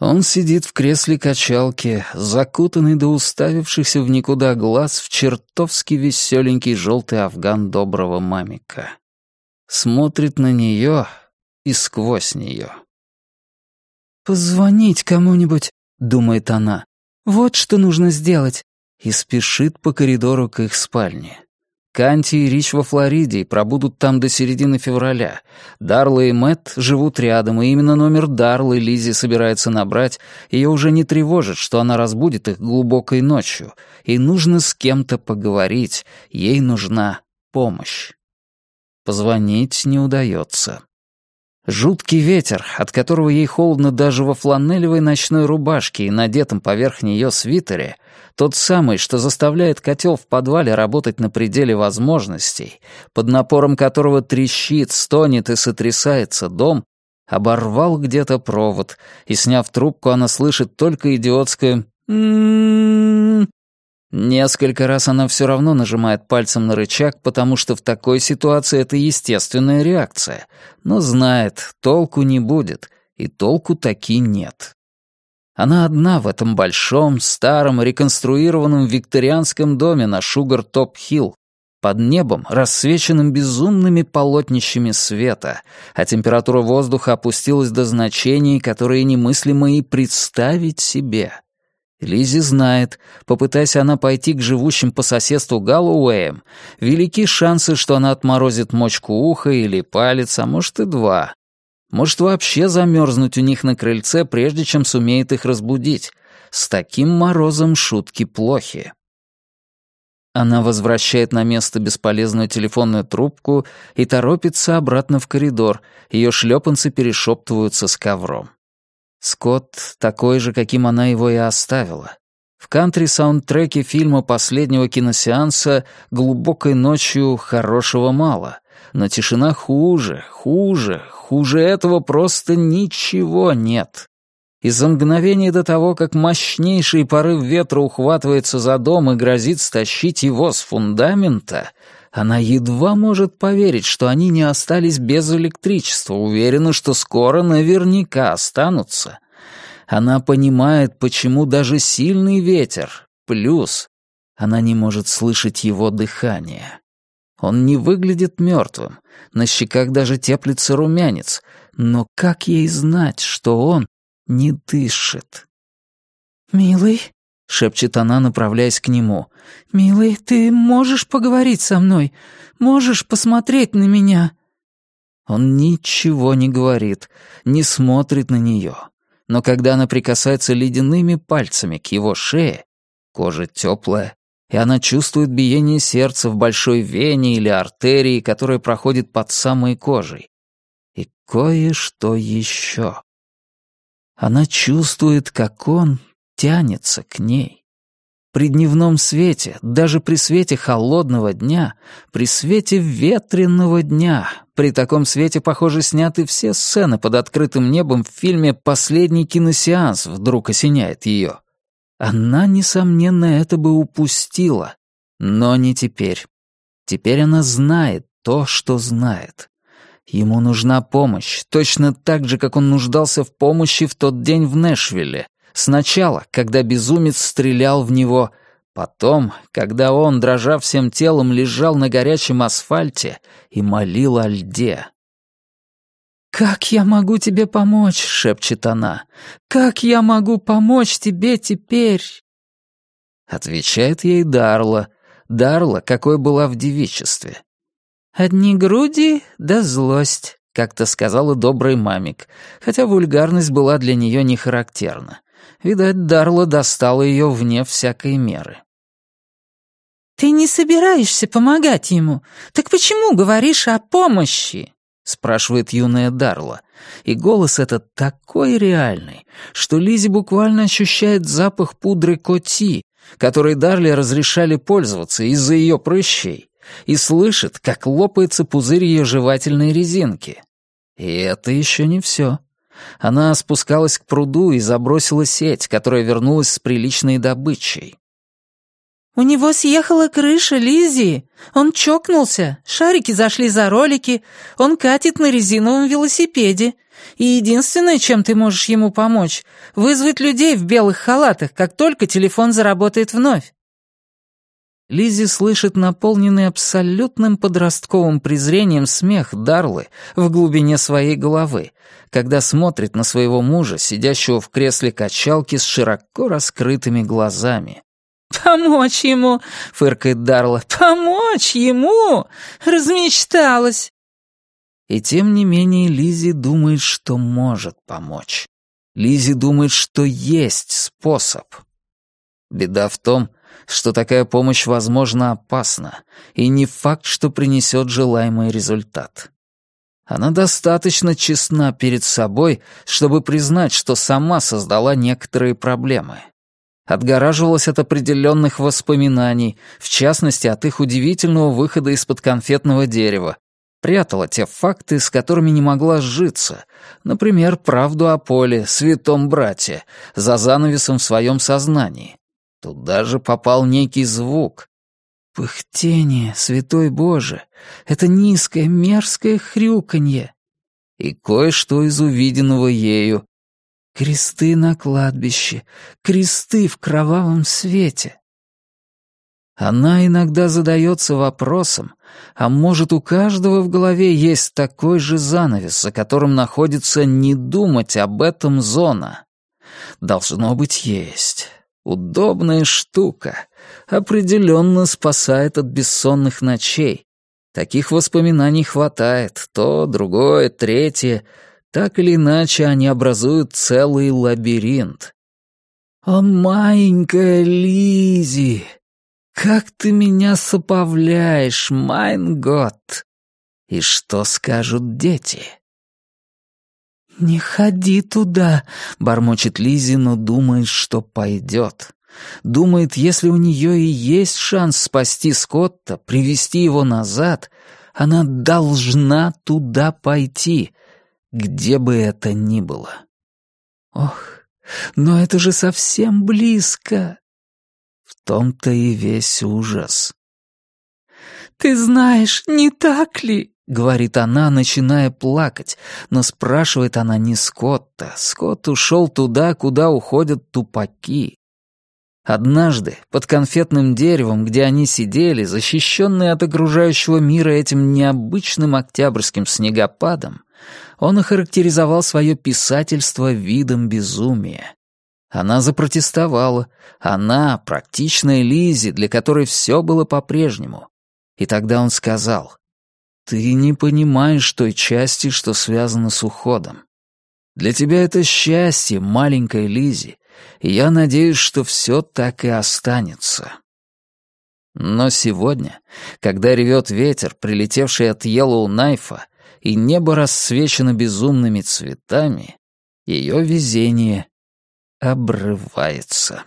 Он сидит в кресле качалки, закутанный до уставившихся в никуда глаз в чертовски веселенький желтый афган доброго мамика. Смотрит на нее и сквозь нее. «Позвонить кому-нибудь», — думает она. «Вот что нужно сделать». И спешит по коридору к их спальне. Канти и Рич во Флориде и пробудут там до середины февраля. Дарла и Мэтт живут рядом, и именно номер Дарлы Лизи собирается набрать. Ее уже не тревожит, что она разбудит их глубокой ночью. И нужно с кем-то поговорить. Ей нужна помощь. Позвонить не удается. Жуткий ветер, от которого ей холодно даже во фланелевой ночной рубашке и надетом поверх нее свитере, тот самый, что заставляет котел в подвале работать на пределе возможностей, под напором которого трещит, стонет и сотрясается дом, оборвал где-то провод, и, сняв трубку, она слышит только идиотское «м-м-м». Несколько раз она все равно нажимает пальцем на рычаг, потому что в такой ситуации это естественная реакция, но знает, толку не будет, и толку таки нет. Она одна в этом большом, старом, реконструированном викторианском доме на Шугар-Топ-Хилл, под небом, рассвеченным безумными полотнищами света, а температура воздуха опустилась до значений, которые немыслимо и представить себе. Лизи знает, попытаясь она пойти к живущим по соседству Галлоуэям, велики шансы, что она отморозит мочку уха или палец, а может и два. Может вообще замерзнуть у них на крыльце, прежде чем сумеет их разбудить. С таким морозом шутки плохи. Она возвращает на место бесполезную телефонную трубку и торопится обратно в коридор. Ее шлепанцы перешептываются с ковром. Скотт такой же, каким она его и оставила. В кантри-саундтреке фильма последнего киносеанса «Глубокой ночью хорошего мало», но тишина хуже, хуже, хуже этого просто ничего нет. И за мгновение до того, как мощнейший порыв ветра ухватывается за дом и грозит стащить его с фундамента, она едва может поверить, что они не остались без электричества, уверена, что скоро наверняка останутся. Она понимает, почему даже сильный ветер, плюс она не может слышать его дыхание. Он не выглядит мертвым, на щеках даже теплится румянец, но как ей знать, что он не дышит? «Милый», — шепчет она, направляясь к нему, — «милый, ты можешь поговорить со мной? Можешь посмотреть на меня?» Он ничего не говорит, не смотрит на нее. Но когда она прикасается ледяными пальцами к его шее, кожа теплая, и она чувствует биение сердца в большой вене или артерии, которая проходит под самой кожей. И кое-что еще. Она чувствует, как он тянется к ней. При дневном свете, даже при свете холодного дня, при свете ветреного дня, при таком свете, похоже, сняты все сцены под открытым небом в фильме «Последний киносеанс» вдруг осеняет ее. Она, несомненно, это бы упустила. Но не теперь. Теперь она знает то, что знает. Ему нужна помощь, точно так же, как он нуждался в помощи в тот день в Нэшвилле. Сначала, когда безумец стрелял в него, потом, когда он, дрожа всем телом, лежал на горячем асфальте и молил о льде. «Как я могу тебе помочь?» — шепчет она. «Как я могу помочь тебе теперь?» Отвечает ей Дарла. Дарла, какой была в девичестве. «Одни груди да злость», — как-то сказала добрый мамик, хотя вульгарность была для нее не характерна. Видать, Дарла достала ее вне всякой меры. «Ты не собираешься помогать ему. Так почему говоришь о помощи?» — спрашивает юная Дарла. И голос этот такой реальный, что Лизи буквально ощущает запах пудры Коти, которой Дарли разрешали пользоваться из-за ее прыщей, и слышит, как лопается пузырь ее жевательной резинки. И это еще не все. Она спускалась к пруду и забросила сеть, которая вернулась с приличной добычей. «У него съехала крыша, Лизи. Он чокнулся, шарики зашли за ролики, он катит на резиновом велосипеде. И единственное, чем ты можешь ему помочь, вызвать людей в белых халатах, как только телефон заработает вновь». Лизи слышит наполненный абсолютным подростковым презрением смех Дарлы в глубине своей головы, когда смотрит на своего мужа, сидящего в кресле качалки с широко раскрытыми глазами. «Помочь ему!» — фыркает Дарла. «Помочь ему! Размечталась!» И тем не менее Лизи думает, что может помочь. Лизи думает, что есть способ. Беда в том, что такая помощь, возможно, опасна, и не факт, что принесет желаемый результат. Она достаточно честна перед собой, чтобы признать, что сама создала некоторые проблемы отгораживалась от определенных воспоминаний, в частности, от их удивительного выхода из-под конфетного дерева, прятала те факты, с которыми не могла сжиться, например, правду о Поле, святом брате, за занавесом в своем сознании. Туда же попал некий звук. Пыхтение, святой Боже, это низкое, мерзкое хрюканье. И кое-что из увиденного ею, Кресты на кладбище, кресты в кровавом свете. Она иногда задается вопросом, а может, у каждого в голове есть такой же занавес, за которым находится «не думать об этом зона». Должно быть, есть. Удобная штука. Определенно спасает от бессонных ночей. Таких воспоминаний хватает. То, другое, третье — так или иначе, они образуют целый лабиринт. «О, маленькая Лизи, как ты меня соповляешь, майн год!» И что скажут дети? «Не ходи туда», — бормочет Лизи, но думает, что пойдет. Думает, если у нее и есть шанс спасти Скотта, привести его назад, она должна туда пойти, где бы это ни было. Ох, но это же совсем близко. В том-то и весь ужас. «Ты знаешь, не так ли?» — говорит она, начиная плакать, но спрашивает она не Скотта. Скотт ушел туда, куда уходят тупаки. Однажды, под конфетным деревом, где они сидели, защищенные от окружающего мира этим необычным октябрьским снегопадом, он охарактеризовал свое писательство видом безумия. Она запротестовала. Она, практичная Лизи, для которой все было по-прежнему. И тогда он сказал, «Ты не понимаешь той части, что связано с уходом. Для тебя это счастье, маленькая Лизи, и я надеюсь, что все так и останется». Но сегодня, когда ревет ветер, прилетевший от Йеллоу Найфа, и небо расцвечено безумными цветами, ее везение обрывается.